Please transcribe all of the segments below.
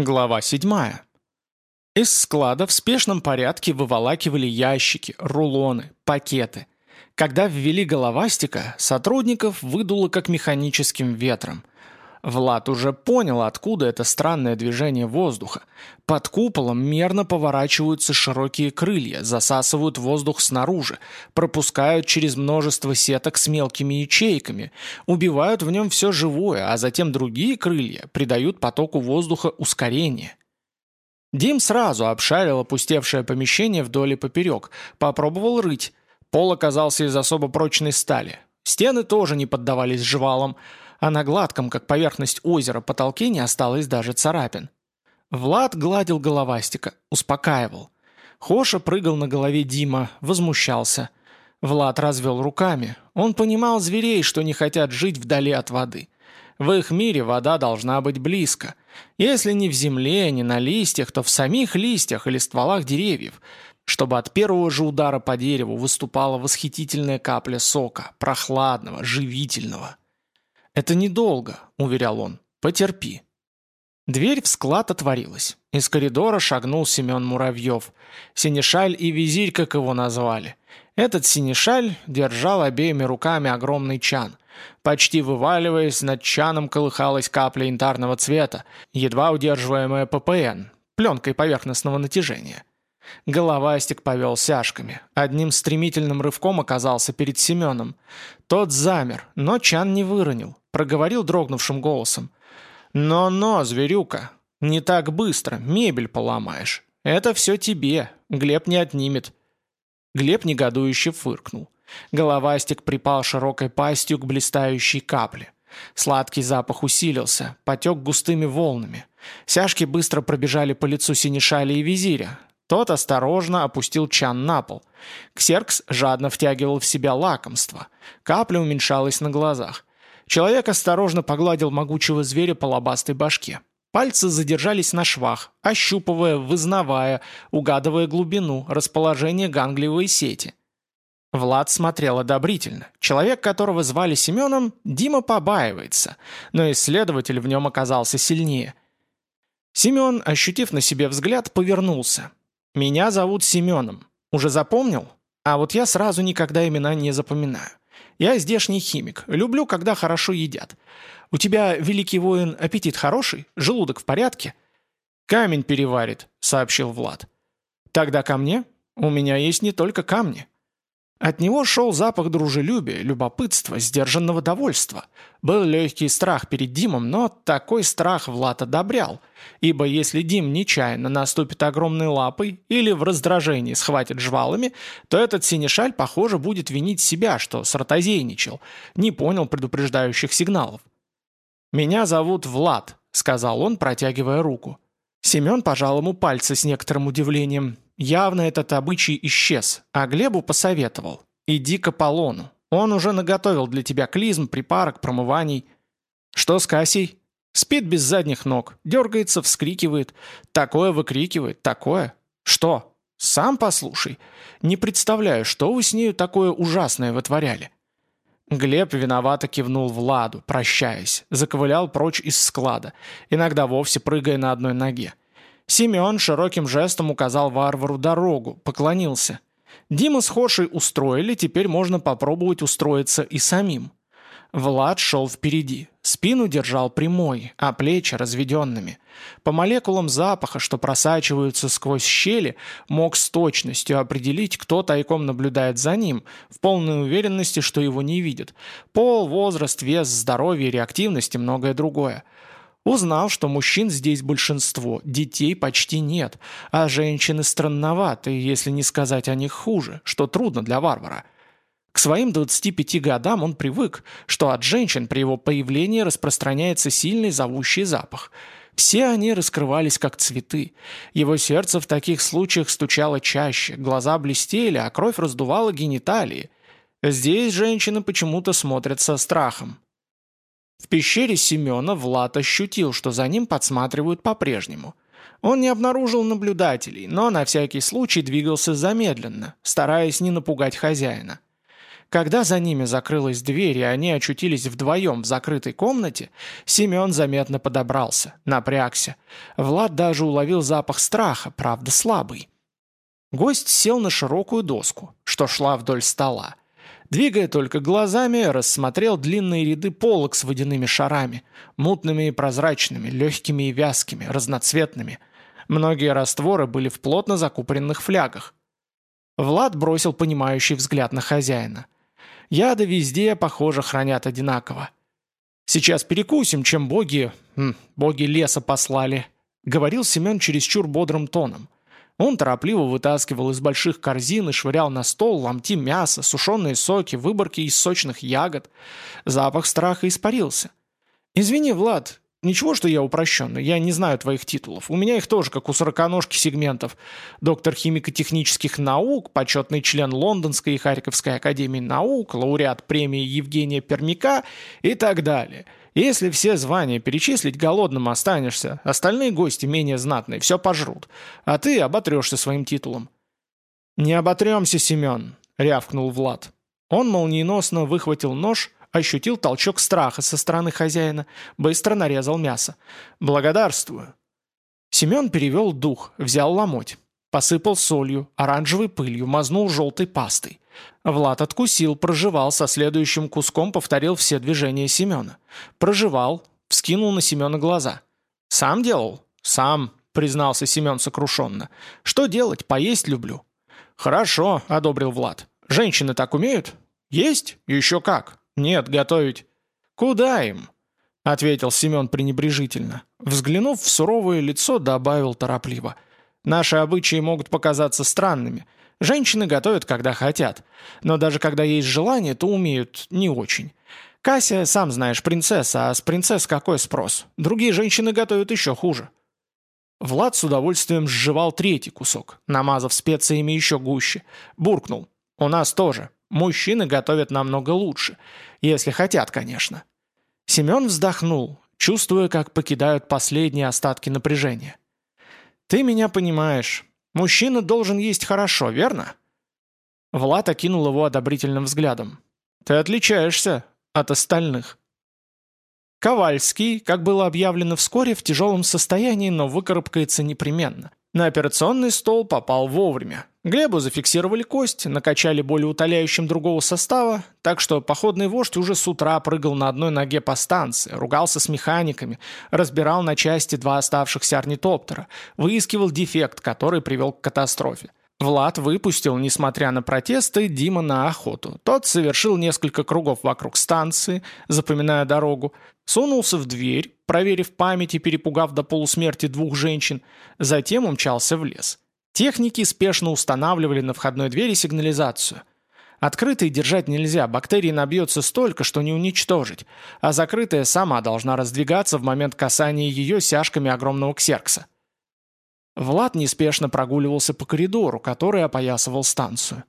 Глава 7. Из склада в спешном порядке выволакивали ящики, рулоны, пакеты. Когда ввели головастика, сотрудников выдуло как механическим ветром. Влад уже понял, откуда это странное движение воздуха. Под куполом мерно поворачиваются широкие крылья, засасывают воздух снаружи, пропускают через множество сеток с мелкими ячейками, убивают в нем все живое, а затем другие крылья придают потоку воздуха ускорение. Дим сразу обшарил опустевшее помещение вдоль и поперек, попробовал рыть. Пол оказался из особо прочной стали. Стены тоже не поддавались жвалам, а на гладком, как поверхность озера, потолке не осталось даже царапин. Влад гладил головастика, успокаивал. Хоша прыгал на голове Дима, возмущался. Влад развел руками. Он понимал зверей, что не хотят жить вдали от воды. В их мире вода должна быть близко. Если не в земле, не на листьях, то в самих листьях или стволах деревьев, чтобы от первого же удара по дереву выступала восхитительная капля сока, прохладного, живительного. «Это недолго», — уверял он. «Потерпи». Дверь в склад отворилась. Из коридора шагнул Семен Муравьев. Синешаль и визирь, как его назвали. Этот синешаль держал обеими руками огромный чан. Почти вываливаясь, над чаном колыхалась капля янтарного цвета, едва удерживаемая ППН, пленкой поверхностного натяжения. Головастик повел сяжками. Одним стремительным рывком оказался перед Семеном. Тот замер, но чан не выронил проговорил дрогнувшим голосом. «Но-но, зверюка, не так быстро, мебель поломаешь. Это все тебе, Глеб не отнимет». Глеб негодующе фыркнул. Головастик припал широкой пастью к блистающей капле. Сладкий запах усилился, потек густыми волнами. Сяжки быстро пробежали по лицу синешали и визиря. Тот осторожно опустил чан на пол. Ксеркс жадно втягивал в себя лакомство. Капля уменьшалась на глазах. Человек осторожно погладил могучего зверя по лобастой башке. Пальцы задержались на швах, ощупывая, вызнавая, угадывая глубину, расположение ганглиевой сети. Влад смотрел одобрительно. Человек, которого звали Семеном, Дима побаивается, но исследователь в нем оказался сильнее. Семен, ощутив на себе взгляд, повернулся. «Меня зовут Семеном. Уже запомнил? А вот я сразу никогда имена не запоминаю. Я здешний химик. Люблю, когда хорошо едят. У тебя, великий воин, аппетит хороший? Желудок в порядке?» «Камень переварит», — сообщил Влад. «Тогда ко мне? У меня есть не только камни». От него шел запах дружелюбия, любопытства, сдержанного довольства. Был легкий страх перед Димом, но такой страх Влад одобрял, ибо если Дим нечаянно наступит огромной лапой или в раздражении схватит жвалами, то этот синешаль, похоже, будет винить себя, что сротозейничал, не понял предупреждающих сигналов. «Меня зовут Влад», — сказал он, протягивая руку. Семен пожал ему пальцы с некоторым удивлением. Явно этот обычай исчез, а Глебу посоветовал. «Иди к Аполлону. Он уже наготовил для тебя клизм, припарок, промываний». «Что с Кассией?» «Спит без задних ног, дергается, вскрикивает. Такое выкрикивает, такое. Что? Сам послушай. Не представляю, что вы с нею такое ужасное вытворяли». Глеб виновато кивнул Владу, прощаясь, заковылял прочь из склада, иногда вовсе прыгая на одной ноге. Семен широким жестом указал варвару дорогу, поклонился. Дима с Хошей устроили, теперь можно попробовать устроиться и самим. Влад шел впереди, спину держал прямой, а плечи разведенными. По молекулам запаха, что просачиваются сквозь щели, мог с точностью определить, кто тайком наблюдает за ним, в полной уверенности, что его не видят. Пол, возраст, вес, здоровье, реактивность и многое другое. Узнал, что мужчин здесь большинство, детей почти нет, а женщины странноваты, если не сказать о них хуже, что трудно для варвара. К своим 25 годам он привык, что от женщин при его появлении распространяется сильный зовущий запах. Все они раскрывались как цветы. Его сердце в таких случаях стучало чаще, глаза блестели, а кровь раздувала гениталии. Здесь женщины почему-то смотрят со страхом. В пещере Семена Влад ощутил, что за ним подсматривают по-прежнему. Он не обнаружил наблюдателей, но на всякий случай двигался замедленно, стараясь не напугать хозяина. Когда за ними закрылась дверь, и они очутились вдвоем в закрытой комнате, Семен заметно подобрался, напрягся. Влад даже уловил запах страха, правда слабый. Гость сел на широкую доску, что шла вдоль стола. Двигая только глазами, рассмотрел длинные ряды полок с водяными шарами, мутными и прозрачными, легкими и вязкими, разноцветными. Многие растворы были в плотно закупоренных флягах. Влад бросил понимающий взгляд на хозяина. Яды везде, похоже, хранят одинаково. «Сейчас перекусим, чем боги... М, боги леса послали», — говорил Семен чересчур бодрым тоном. Он торопливо вытаскивал из больших корзин и швырял на стол ломти мяса, сушеные соки, выборки из сочных ягод. Запах страха испарился. «Извини, Влад, ничего, что я упрощенный, я не знаю твоих титулов. У меня их тоже, как у сороконожки сегментов. Доктор химико-технических наук, почетный член Лондонской и Харьковской академии наук, лауреат премии Евгения Пермяка и так далее». Если все звания перечислить, голодным останешься, остальные гости менее знатные, все пожрут, а ты оботрешься своим титулом». «Не оботремся, Семен», — рявкнул Влад. Он молниеносно выхватил нож, ощутил толчок страха со стороны хозяина, быстро нарезал мясо. «Благодарствую». Семен перевел дух, взял ломоть. Посыпал солью, оранжевой пылью, мазнул желтой пастой. Влад откусил, прожевал, со следующим куском повторил все движения Семена. Прожевал, вскинул на Семена глаза. «Сам делал?» «Сам», — признался Семен сокрушенно. «Что делать? Поесть люблю». «Хорошо», — одобрил Влад. «Женщины так умеют?» «Есть? Еще как. Нет, готовить». «Куда им?» — ответил Семен пренебрежительно. Взглянув в суровое лицо, добавил торопливо. «Наши обычаи могут показаться странными». Женщины готовят, когда хотят. Но даже когда есть желание, то умеют не очень. Кася, сам знаешь, принцесса, а с принцесс какой спрос? Другие женщины готовят еще хуже. Влад с удовольствием сживал третий кусок, намазав специями еще гуще. Буркнул. «У нас тоже. Мужчины готовят намного лучше. Если хотят, конечно». Семен вздохнул, чувствуя, как покидают последние остатки напряжения. «Ты меня понимаешь. Мужчина должен есть хорошо, верно?» Влад окинул его одобрительным взглядом. «Ты отличаешься от остальных». Ковальский, как было объявлено вскоре, в тяжелом состоянии, но выкарабкается непременно. На операционный стол попал вовремя. Глебу зафиксировали кость, накачали более утоляющим другого состава, так что походный вождь уже с утра прыгал на одной ноге по станции, ругался с механиками, разбирал на части два оставшихся орнитоптера, выискивал дефект, который привел к катастрофе. Влад выпустил, несмотря на протесты, Дима на охоту. Тот совершил несколько кругов вокруг станции, запоминая дорогу, сунулся в дверь, проверив память и перепугав до полусмерти двух женщин, затем умчался в лес. Техники спешно устанавливали на входной двери сигнализацию. Открытой держать нельзя, бактерий набьется столько, что не уничтожить, а закрытая сама должна раздвигаться в момент касания ее сяжками огромного ксеркса. Влад неспешно прогуливался по коридору, который опоясывал станцию.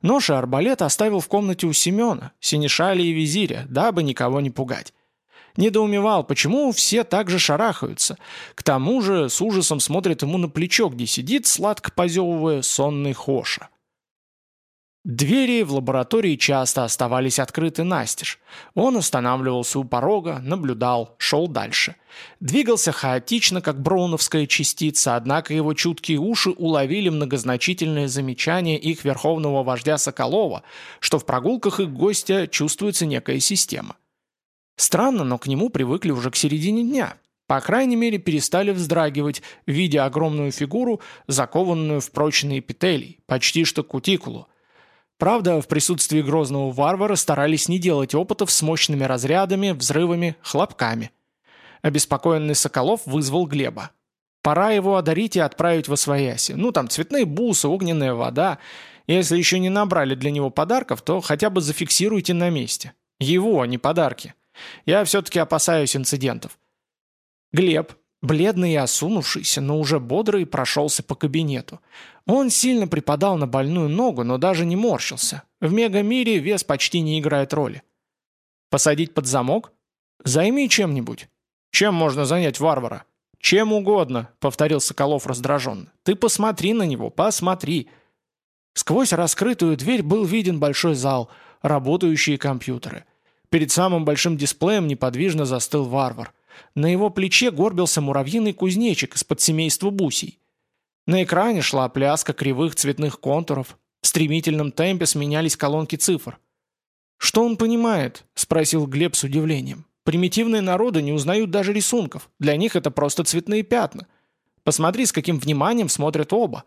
Нож и арбалет оставил в комнате у Семена, Синешали и Визиря, дабы никого не пугать. Недоумевал, почему все так же шарахаются. К тому же с ужасом смотрит ему на плечо, где сидит, сладко позевывая, сонный Хоша. Двери в лаборатории часто оставались открыты настежь. Он останавливался у порога, наблюдал, шел дальше. Двигался хаотично, как броуновская частица, однако его чуткие уши уловили многозначительное замечание их верховного вождя Соколова, что в прогулках их гостя чувствуется некая система. Странно, но к нему привыкли уже к середине дня. По крайней мере, перестали вздрагивать, видя огромную фигуру, закованную в прочные петелей, почти что кутикулу. Правда, в присутствии грозного варвара старались не делать опытов с мощными разрядами, взрывами, хлопками. Обеспокоенный Соколов вызвал Глеба. Пора его одарить и отправить в Освояси. Ну, там цветные бусы, огненная вода. Если еще не набрали для него подарков, то хотя бы зафиксируйте на месте. Его, а не подарки. Я все-таки опасаюсь инцидентов. Глеб, бледный и осунувшийся, но уже бодрый, прошелся по кабинету. Он сильно припадал на больную ногу, но даже не морщился. В мегамире вес почти не играет роли. Посадить под замок? Займи чем-нибудь. Чем можно занять варвара? Чем угодно, повторил Соколов раздраженно. Ты посмотри на него, посмотри. Сквозь раскрытую дверь был виден большой зал, работающие компьютеры. Перед самым большим дисплеем неподвижно застыл варвар. На его плече горбился муравьиный кузнечик из под семейства бусей. На экране шла пляска кривых цветных контуров. В стремительном темпе сменялись колонки цифр. «Что он понимает?» – спросил Глеб с удивлением. «Примитивные народы не узнают даже рисунков. Для них это просто цветные пятна. Посмотри, с каким вниманием смотрят оба».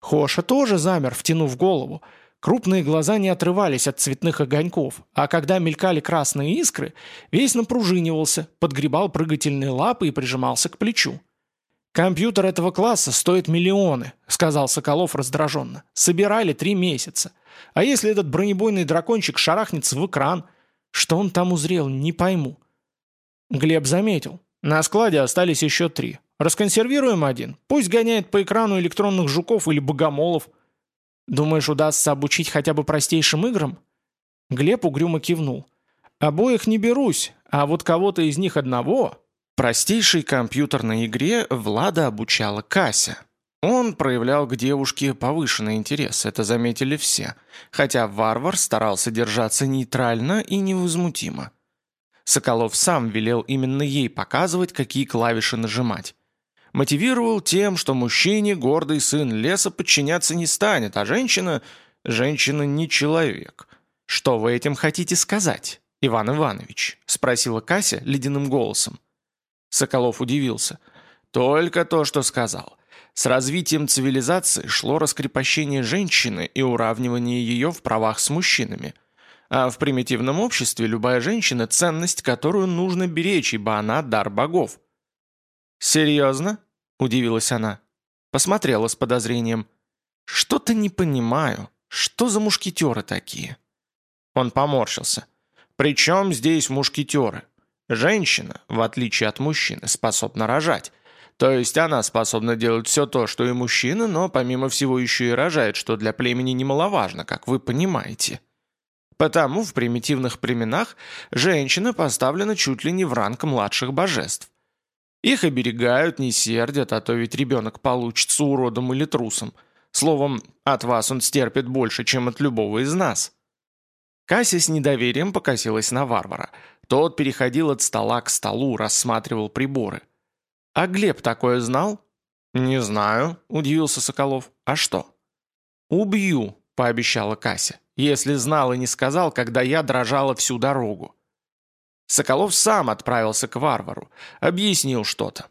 Хоша тоже замер, втянув голову. Крупные глаза не отрывались от цветных огоньков, а когда мелькали красные искры, весь напружинивался, подгребал прыгательные лапы и прижимался к плечу. «Компьютер этого класса стоит миллионы», — сказал Соколов раздраженно. «Собирали три месяца. А если этот бронебойный дракончик шарахнется в экран? Что он там узрел, не пойму». Глеб заметил. На складе остались еще три. Расконсервируем один. Пусть гоняет по экрану электронных жуков или богомолов. Думаешь, удастся обучить хотя бы простейшим играм?» Глеб угрюмо кивнул. «Обоих не берусь, а вот кого-то из них одного...» Простейшей компьютерной игре Влада обучала Кася. Он проявлял к девушке повышенный интерес, это заметили все, хотя варвар старался держаться нейтрально и невозмутимо. Соколов сам велел именно ей показывать, какие клавиши нажимать. Мотивировал тем, что мужчине гордый сын леса подчиняться не станет, а женщина... Женщина не человек. Что вы этим хотите сказать, Иван Иванович? Спросила Кася ледяным голосом. Соколов удивился. Только то, что сказал. С развитием цивилизации шло раскрепощение женщины и уравнивание ее в правах с мужчинами. А в примитивном обществе любая женщина – ценность, которую нужно беречь, ибо она – дар богов. «Серьезно?» – удивилась она. Посмотрела с подозрением. «Что-то не понимаю. Что за мушкетеры такие?» Он поморщился. «Причем здесь мушкетеры? Женщина, в отличие от мужчины, способна рожать. То есть она способна делать все то, что и мужчина, но помимо всего еще и рожает, что для племени немаловажно, как вы понимаете. Потому в примитивных племенах женщина поставлена чуть ли не в ранг младших божеств. Их оберегают, не сердят, а то ведь ребенок получится уродом или трусом. Словом, от вас он стерпит больше, чем от любого из нас». Кася с недоверием покосилась на варвара. Тот переходил от стола к столу, рассматривал приборы. «А Глеб такое знал?» «Не знаю», — удивился Соколов. «А что?» «Убью», — пообещала Кася, «если знал и не сказал, когда я дрожала всю дорогу». Соколов сам отправился к варвару, объяснил что-то.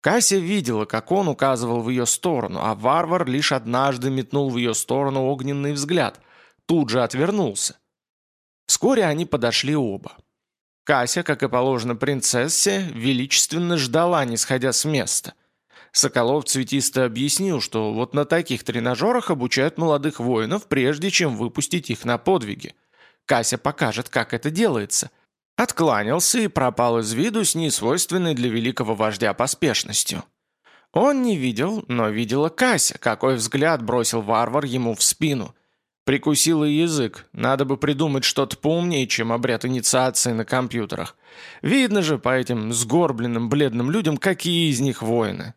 Кася видела, как он указывал в ее сторону, а варвар лишь однажды метнул в ее сторону огненный взгляд, тут же отвернулся. Вскоре они подошли оба. Кася, как и положено принцессе, величественно ждала, не сходя с места. Соколов цветисто объяснил, что вот на таких тренажерах обучают молодых воинов, прежде чем выпустить их на подвиги. Кася покажет, как это делается – Откланялся и пропал из виду с несвойственной для великого вождя поспешностью. Он не видел, но видела Кася, какой взгляд бросил варвар ему в спину. Прикусила язык, надо бы придумать что-то поумнее, чем обряд инициации на компьютерах. Видно же по этим сгорбленным бледным людям, какие из них воины.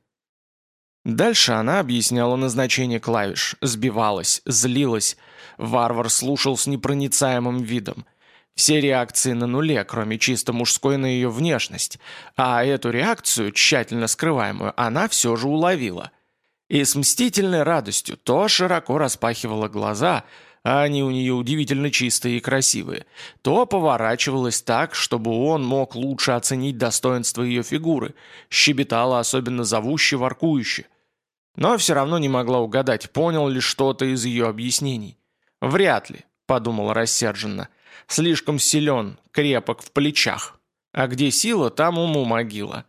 Дальше она объясняла назначение клавиш, сбивалась, злилась. Варвар слушал с непроницаемым видом – все реакции на нуле, кроме чисто мужской на ее внешность. А эту реакцию, тщательно скрываемую, она все же уловила. И с мстительной радостью то широко распахивала глаза, а они у нее удивительно чистые и красивые, то поворачивалась так, чтобы он мог лучше оценить достоинство ее фигуры, щебетала особенно зовуще, воркующе. Но все равно не могла угадать, понял ли что-то из ее объяснений. «Вряд ли», — подумала рассерженно, — Слишком силен, крепок в плечах. А где сила, там уму могила.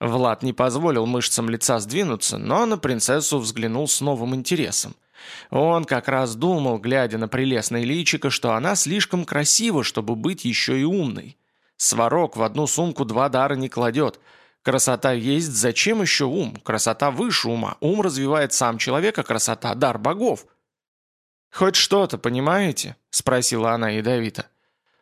Влад не позволил мышцам лица сдвинуться, но на принцессу взглянул с новым интересом. Он как раз думал, глядя на прелестное личико, что она слишком красива, чтобы быть еще и умной. Сварог в одну сумку два дара не кладет. Красота есть, зачем еще ум? Красота выше ума. Ум развивает сам человек, а красота – дар богов. «Хоть что-то, понимаете?» – спросила она ядовито.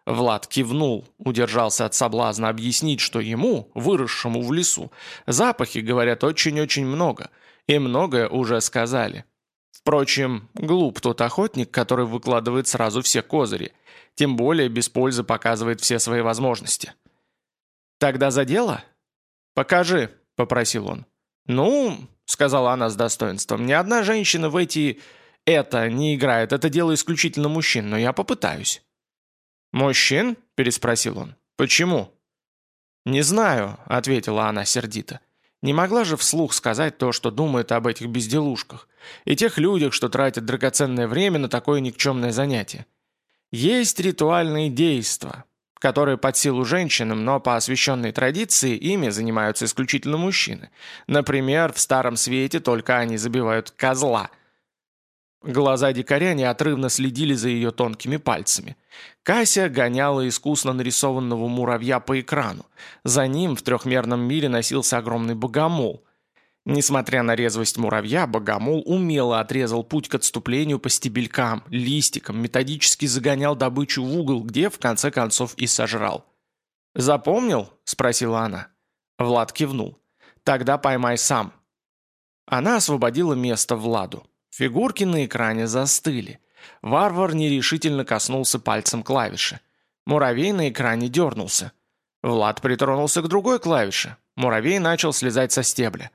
Влад кивнул, удержался от соблазна объяснить, что ему, выросшему в лесу, запахи говорят очень-очень много, и многое уже сказали. Впрочем, глуп тот охотник, который выкладывает сразу все козыри, тем более без пользы показывает все свои возможности. «Тогда за дело?» «Покажи», — попросил он. «Ну», — сказала она с достоинством, — «ни одна женщина в эти... это не играет, это дело исключительно мужчин, но я попытаюсь». «Мужчин?» — переспросил он. «Почему?» «Не знаю», — ответила она сердито. Не могла же вслух сказать то, что думает об этих безделушках, и тех людях, что тратят драгоценное время на такое никчемное занятие. Есть ритуальные действия, которые под силу женщинам, но по освященной традиции ими занимаются исключительно мужчины. Например, в Старом Свете только они забивают козла – Глаза дикаря неотрывно следили за ее тонкими пальцами. Кася гоняла искусно нарисованного муравья по экрану. За ним в трехмерном мире носился огромный богомол. Несмотря на резвость муравья, богомол умело отрезал путь к отступлению по стебелькам, листикам, методически загонял добычу в угол, где в конце концов и сожрал. «Запомнил?» – спросила она. Влад кивнул. «Тогда поймай сам». Она освободила место Владу. Фигурки на экране застыли. Варвар нерешительно коснулся пальцем клавиши. Муравей на экране дернулся. Влад притронулся к другой клавише. Муравей начал слезать со стебля.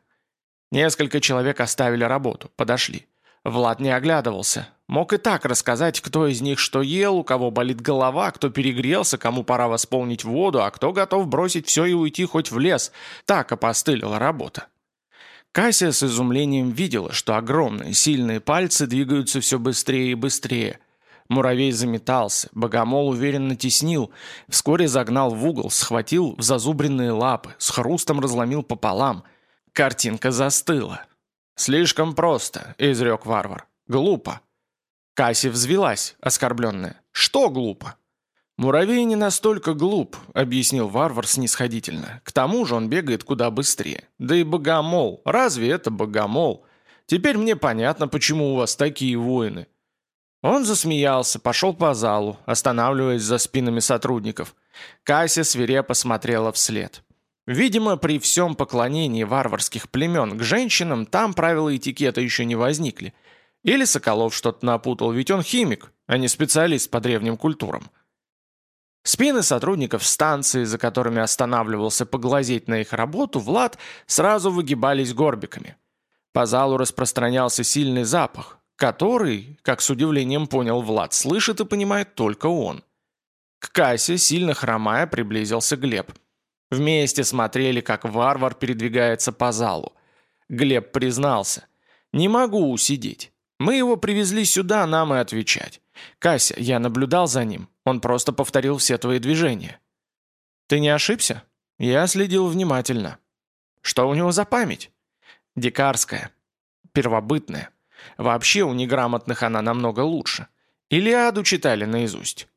Несколько человек оставили работу, подошли. Влад не оглядывался. Мог и так рассказать, кто из них что ел, у кого болит голова, кто перегрелся, кому пора восполнить воду, а кто готов бросить все и уйти хоть в лес. Так опостылила работа. Кася с изумлением видела, что огромные сильные пальцы двигаются все быстрее и быстрее. Муравей заметался, богомол уверенно теснил, вскоре загнал в угол, схватил в зазубренные лапы, с хрустом разломил пополам. Картинка застыла. «Слишком просто», — изрек варвар. «Глупо». Кася взвелась, оскорбленная. «Что глупо?» «Муравей не настолько глуп», — объяснил варвар снисходительно. «К тому же он бегает куда быстрее. Да и богомол. Разве это богомол? Теперь мне понятно, почему у вас такие воины». Он засмеялся, пошел по залу, останавливаясь за спинами сотрудников. Кася свирепо смотрела вслед. Видимо, при всем поклонении варварских племен к женщинам там правила этикета еще не возникли. Или Соколов что-то напутал, ведь он химик, а не специалист по древним культурам. Спины сотрудников станции, за которыми останавливался поглазеть на их работу, Влад сразу выгибались горбиками. По залу распространялся сильный запах, который, как с удивлением понял Влад, слышит и понимает только он. К кассе, сильно хромая, приблизился Глеб. Вместе смотрели, как варвар передвигается по залу. Глеб признался. «Не могу усидеть. Мы его привезли сюда, нам и отвечать. Кася, я наблюдал за ним. Он просто повторил все твои движения. Ты не ошибся? Я следил внимательно. Что у него за память? Дикарская. Первобытная. Вообще у неграмотных она намного лучше. Илиаду читали наизусть.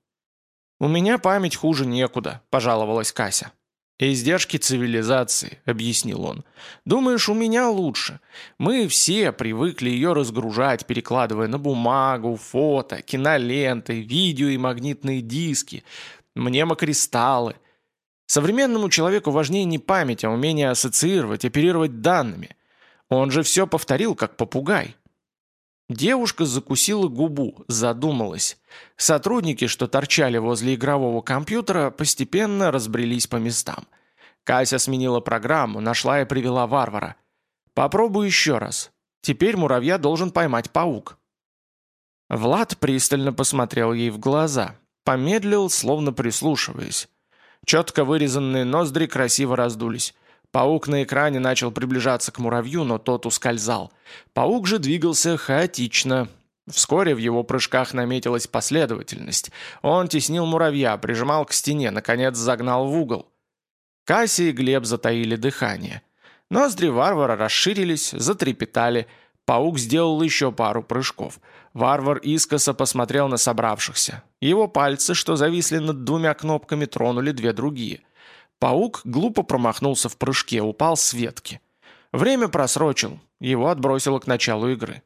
«У меня память хуже некуда», – пожаловалась Кася. «Издержки цивилизации», — объяснил он. «Думаешь, у меня лучше? Мы все привыкли ее разгружать, перекладывая на бумагу, фото, киноленты, видео и магнитные диски, мнемокристаллы. Современному человеку важнее не память, а умение ассоциировать, оперировать данными. Он же все повторил, как попугай». Девушка закусила губу, задумалась. Сотрудники, что торчали возле игрового компьютера, постепенно разбрелись по местам. Кася сменила программу, нашла и привела варвара. «Попробуй еще раз. Теперь муравья должен поймать паук». Влад пристально посмотрел ей в глаза, помедлил, словно прислушиваясь. Четко вырезанные ноздри красиво раздулись. Паук на экране начал приближаться к муравью, но тот ускользал. Паук же двигался хаотично. Вскоре в его прыжках наметилась последовательность. Он теснил муравья, прижимал к стене, наконец загнал в угол. Касси и Глеб затаили дыхание. Ноздри варвара расширились, затрепетали. Паук сделал еще пару прыжков. Варвар искоса посмотрел на собравшихся. Его пальцы, что зависли над двумя кнопками, тронули две другие – Паук глупо промахнулся в прыжке, упал с ветки. Время просрочил, его отбросило к началу игры.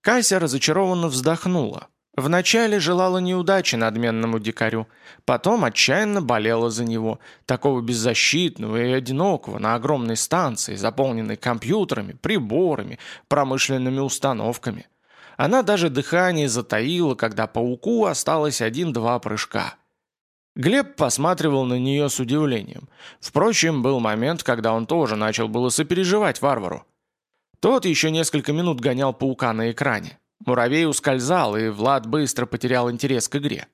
Кася разочарованно вздохнула. Вначале желала неудачи надменному дикарю, потом отчаянно болела за него, такого беззащитного и одинокого на огромной станции, заполненной компьютерами, приборами, промышленными установками. Она даже дыхание затаила, когда пауку осталось один-два прыжка. Глеб посматривал на нее с удивлением. Впрочем, был момент, когда он тоже начал было сопереживать варвару. Тот еще несколько минут гонял паука на экране. Муравей ускользал, и Влад быстро потерял интерес к игре.